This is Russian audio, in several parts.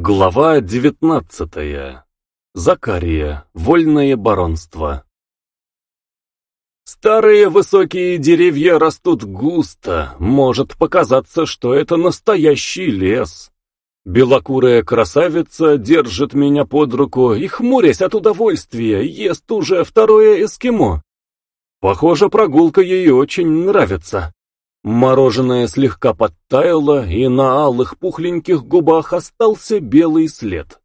Глава девятнадцатая. Закария. Вольное баронство. Старые высокие деревья растут густо, может показаться, что это настоящий лес. Белокурая красавица держит меня под руку и, хмурясь от удовольствия, ест уже второе эскимо. Похоже, прогулка ей очень нравится. Мороженое слегка подтаяло, и на алых пухленьких губах остался белый след.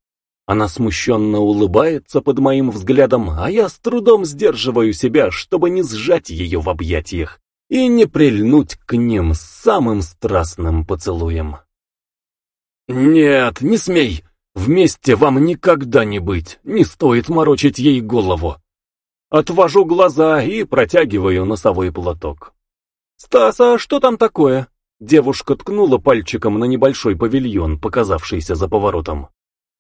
Она смущенно улыбается под моим взглядом, а я с трудом сдерживаю себя, чтобы не сжать ее в объятиях и не прильнуть к ним самым страстным поцелуем. «Нет, не смей! Вместе вам никогда не быть, не стоит морочить ей голову!» Отвожу глаза и протягиваю носовой платок. «Стас, а что там такое?» Девушка ткнула пальчиком на небольшой павильон, показавшийся за поворотом.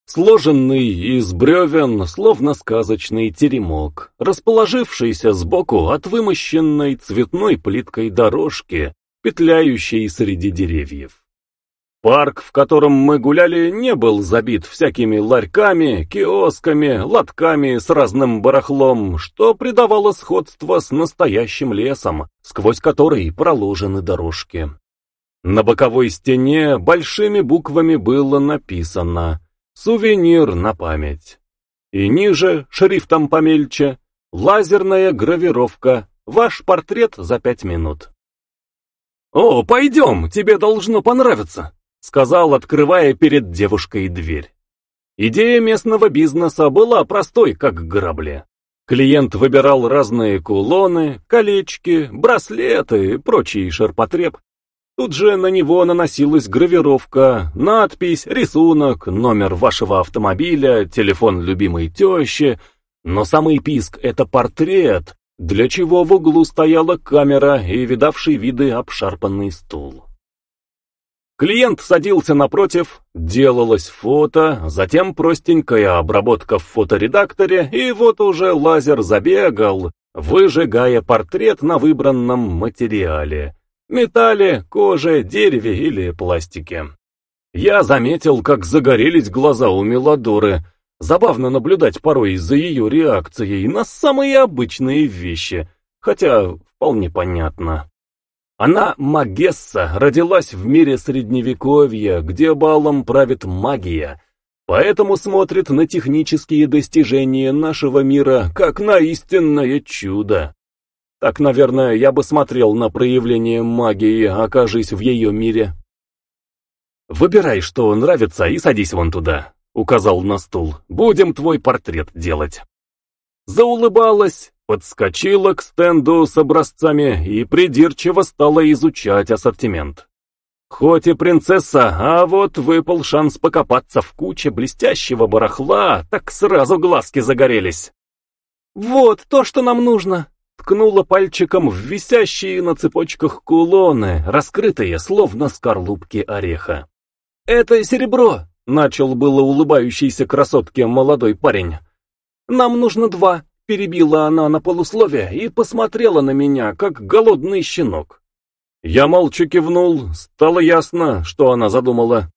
Сложенный из бревен, словно сказочный теремок, расположившийся сбоку от вымощенной цветной плиткой дорожки, петляющей среди деревьев. Парк, в котором мы гуляли, не был забит всякими ларьками, киосками, лотками с разным барахлом, что придавало сходство с настоящим лесом, сквозь который проложены дорожки. На боковой стене большими буквами было написано «Сувенир на память». И ниже, шрифтом помельче, лазерная гравировка «Ваш портрет за пять минут». «О, пойдем, тебе должно понравиться!» Сказал, открывая перед девушкой дверь. Идея местного бизнеса была простой, как грабли. Клиент выбирал разные кулоны, колечки, браслеты и прочий ширпотреб. Тут же на него наносилась гравировка, надпись, рисунок, номер вашего автомобиля, телефон любимой тещи. Но самый писк — это портрет, для чего в углу стояла камера и видавший виды обшарпанный стул. Клиент садился напротив, делалось фото, затем простенькая обработка в фоторедакторе, и вот уже лазер забегал, выжигая портрет на выбранном материале. Металле, коже, дереве или пластике. Я заметил, как загорелись глаза у Мелодоры. Забавно наблюдать порой за ее реакцией на самые обычные вещи, хотя вполне понятно. Она, Магесса, родилась в мире Средневековья, где балом правит магия, поэтому смотрит на технические достижения нашего мира как на истинное чудо. Так, наверное, я бы смотрел на проявление магии, окажись в ее мире. «Выбирай, что нравится, и садись вон туда», — указал на стул. «Будем твой портрет делать». Заулыбалась, подскочила к стенду с образцами и придирчиво стала изучать ассортимент. Хоть и принцесса, а вот выпал шанс покопаться в куче блестящего барахла, так сразу глазки загорелись. «Вот то, что нам нужно!» Ткнула пальчиком в висящие на цепочках кулоны, раскрытые, словно скорлупки ореха. «Это серебро!» — начал было улыбающийся красотке молодой парень. «Нам нужно два, Перебила она на полусловие и посмотрела на меня, как голодный щенок. Я молча кивнул, стало ясно, что она задумала.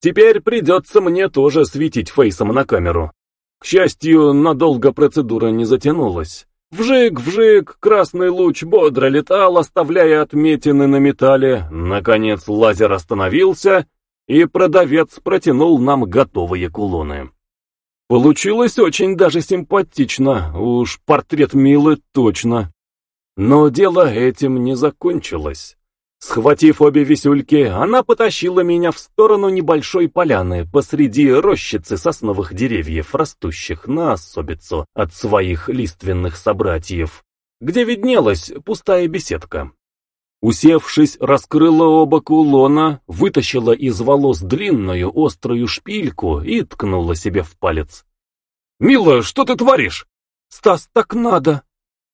Теперь придется мне тоже светить фейсом на камеру. К счастью, надолго процедура не затянулась. Вжик-вжик, красный луч бодро летал, оставляя отметины на металле. Наконец лазер остановился, и продавец протянул нам готовые кулоны. Получилось очень даже симпатично, уж портрет Милы точно. Но дело этим не закончилось. Схватив обе висюльки, она потащила меня в сторону небольшой поляны посреди рощицы сосновых деревьев, растущих на особицу от своих лиственных собратьев, где виднелась пустая беседка. Усевшись, раскрыла оба кулона, вытащила из волос длинную острую шпильку и ткнула себе в палец. «Мила, что ты творишь?» «Стас, так надо!»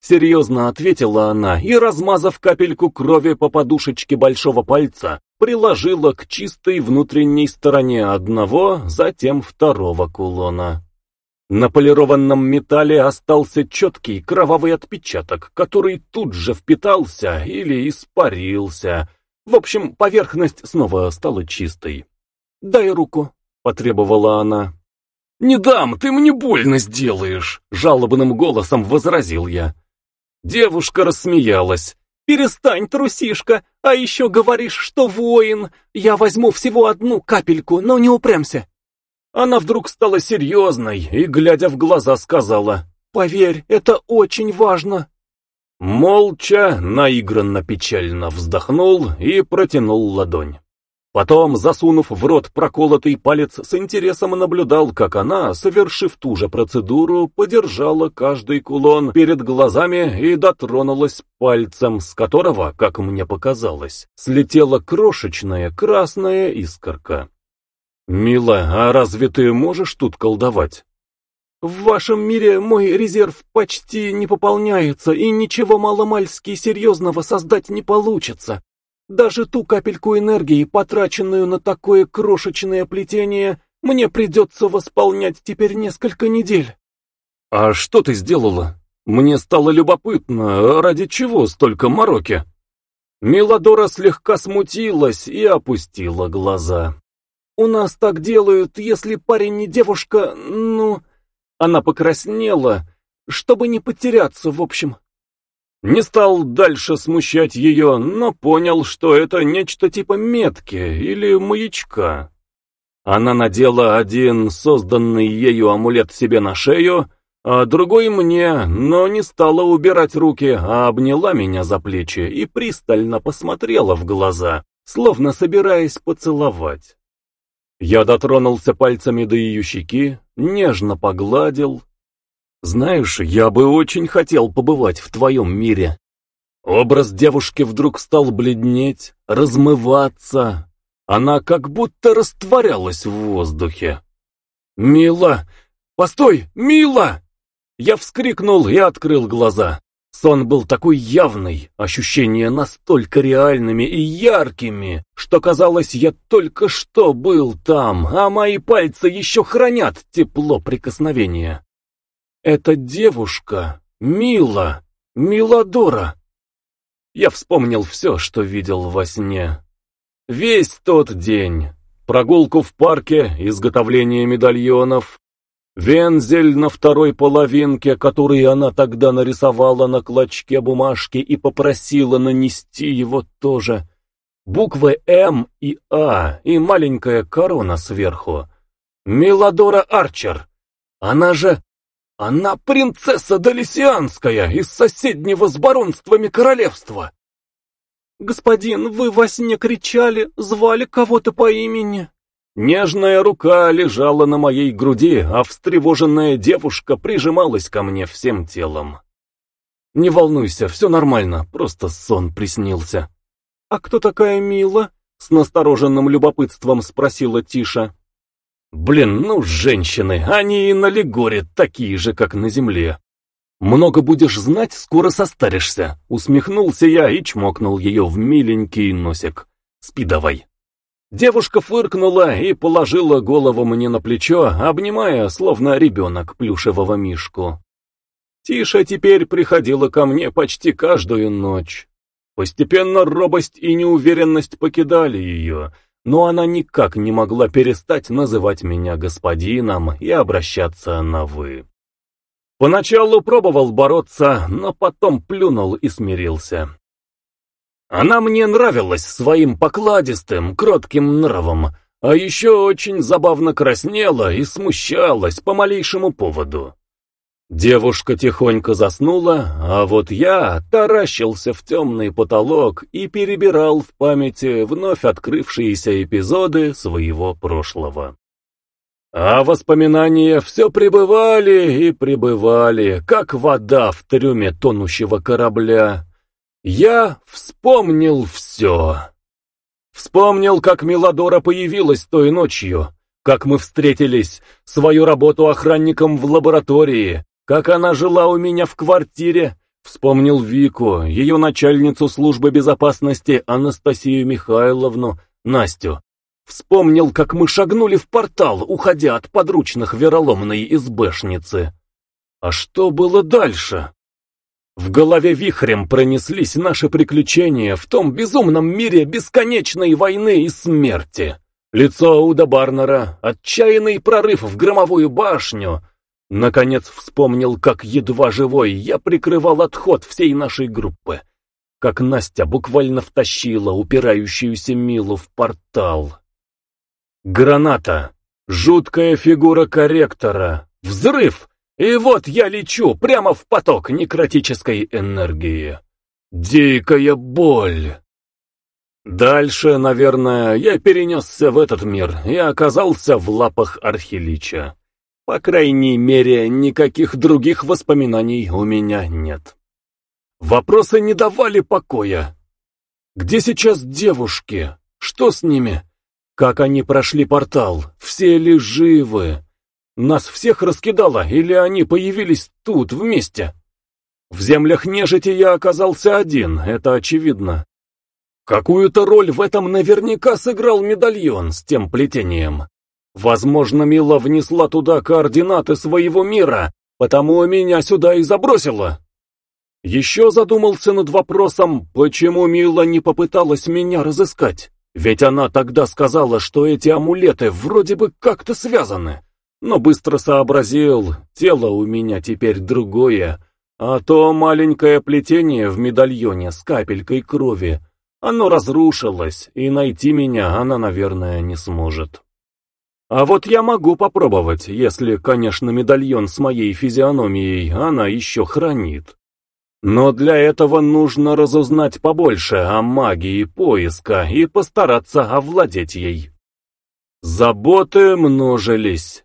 Серьезно ответила она и, размазав капельку крови по подушечке большого пальца, приложила к чистой внутренней стороне одного, затем второго кулона. На полированном металле остался четкий кровавый отпечаток, который тут же впитался или испарился. В общем, поверхность снова стала чистой. «Дай руку», — потребовала она. «Не дам, ты мне больно сделаешь!» — жалобным голосом возразил я. Девушка рассмеялась. «Перестань, трусишка, а еще говоришь, что воин. Я возьму всего одну капельку, но не упрямся». Она вдруг стала серьезной и, глядя в глаза, сказала, «Поверь, это очень важно». Молча, наигранно печально вздохнул и протянул ладонь. Потом, засунув в рот проколотый палец, с интересом наблюдал, как она, совершив ту же процедуру, подержала каждый кулон перед глазами и дотронулась пальцем, с которого, как мне показалось, слетела крошечная красная искорка. «Мила, а разве ты можешь тут колдовать?» В вашем мире мой резерв почти не пополняется, и ничего маломальски серьезного создать не получится. Даже ту капельку энергии, потраченную на такое крошечное плетение, мне придется восполнять теперь несколько недель. А что ты сделала? Мне стало любопытно, ради чего столько мороки? Миладора слегка смутилась и опустила глаза. У нас так делают, если парень не девушка, ну... Она покраснела, чтобы не потеряться, в общем. Не стал дальше смущать ее, но понял, что это нечто типа метки или маячка. Она надела один созданный ею амулет себе на шею, а другой мне, но не стала убирать руки, а обняла меня за плечи и пристально посмотрела в глаза, словно собираясь поцеловать. Я дотронулся пальцами до ее щеки, нежно погладил. Знаешь, я бы очень хотел побывать в твоем мире. Образ девушки вдруг стал бледнеть, размываться. Она как будто растворялась в воздухе. «Мила! Постой! Мила!» Я вскрикнул и открыл глаза. Сон был такой явный, ощущения настолько реальными и яркими, что казалось, я только что был там, а мои пальцы еще хранят тепло прикосновения. Эта девушка, Мила, Миладора. Я вспомнил все, что видел во сне. Весь тот день. Прогулку в парке, изготовление медальонов, Вензель на второй половинке, который она тогда нарисовала на клочке бумажки и попросила нанести его тоже. Буквы М и А и маленькая корона сверху. Миладора Арчер. Она же... Она принцесса Далисианская из соседнего с баронствами королевства. «Господин, вы во сне кричали, звали кого-то по имени?» Нежная рука лежала на моей груди, а встревоженная девушка прижималась ко мне всем телом. «Не волнуйся, все нормально, просто сон приснился». «А кто такая Мила?» — с настороженным любопытством спросила Тиша. «Блин, ну женщины, они и на Легоре такие же, как на земле. Много будешь знать, скоро состаришься», — усмехнулся я и чмокнул ее в миленький носик. «Спи давай». Девушка фыркнула и положила голову мне на плечо, обнимая, словно ребенок, плюшевого мишку. Тиша теперь приходила ко мне почти каждую ночь. Постепенно робость и неуверенность покидали ее, но она никак не могла перестать называть меня господином и обращаться на «вы». Поначалу пробовал бороться, но потом плюнул и смирился. Она мне нравилась своим покладистым, кротким нравом, а еще очень забавно краснела и смущалась по малейшему поводу. Девушка тихонько заснула, а вот я таращился в темный потолок и перебирал в памяти вновь открывшиеся эпизоды своего прошлого. А воспоминания все пребывали и пребывали, как вода в трюме тонущего корабля. Я вспомнил все. Вспомнил, как Миладора появилась той ночью, как мы встретились, свою работу охранником в лаборатории, как она жила у меня в квартире. Вспомнил Вику, ее начальницу службы безопасности Анастасию Михайловну, Настю. Вспомнил, как мы шагнули в портал, уходя от подручных вероломной избэшницы. А что было дальше? В голове вихрем пронеслись наши приключения в том безумном мире бесконечной войны и смерти. лицо Уда Барнера, отчаянный прорыв в громовую башню. Наконец вспомнил, как едва живой я прикрывал отход всей нашей группы. Как Настя буквально втащила упирающуюся Милу в портал. Граната. Жуткая фигура корректора. Взрыв! И вот я лечу прямо в поток некротической энергии. Дикая боль. Дальше, наверное, я перенесся в этот мир и оказался в лапах Архилича. По крайней мере, никаких других воспоминаний у меня нет. Вопросы не давали покоя. Где сейчас девушки? Что с ними? Как они прошли портал? Все ли живы? Нас всех раскидало, или они появились тут, вместе? В землях нежити я оказался один, это очевидно. Какую-то роль в этом наверняка сыграл медальон с тем плетением. Возможно, Мила внесла туда координаты своего мира, потому меня сюда и забросила. Еще задумался над вопросом, почему Мила не попыталась меня разыскать. Ведь она тогда сказала, что эти амулеты вроде бы как-то связаны. Но быстро сообразил, тело у меня теперь другое, а то маленькое плетение в медальоне с капелькой крови, оно разрушилось, и найти меня она, наверное, не сможет. А вот я могу попробовать, если, конечно, медальон с моей физиономией она еще хранит. Но для этого нужно разузнать побольше о магии поиска и постараться овладеть ей. Заботы множились.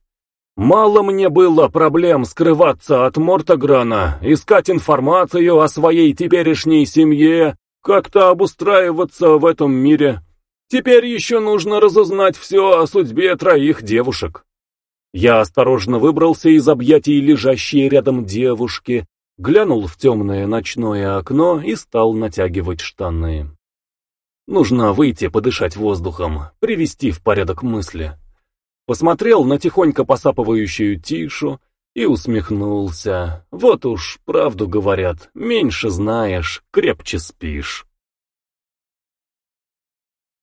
Мало мне было проблем скрываться от Мортограна, искать информацию о своей теперешней семье, как-то обустраиваться в этом мире. Теперь еще нужно разузнать все о судьбе троих девушек. Я осторожно выбрался из объятий лежащей рядом девушки, глянул в темное ночное окно и стал натягивать штаны. Нужно выйти подышать воздухом, привести в порядок мысли посмотрел на тихонько посапывающую Тишу и усмехнулся. Вот уж, правду говорят, меньше знаешь, крепче спишь.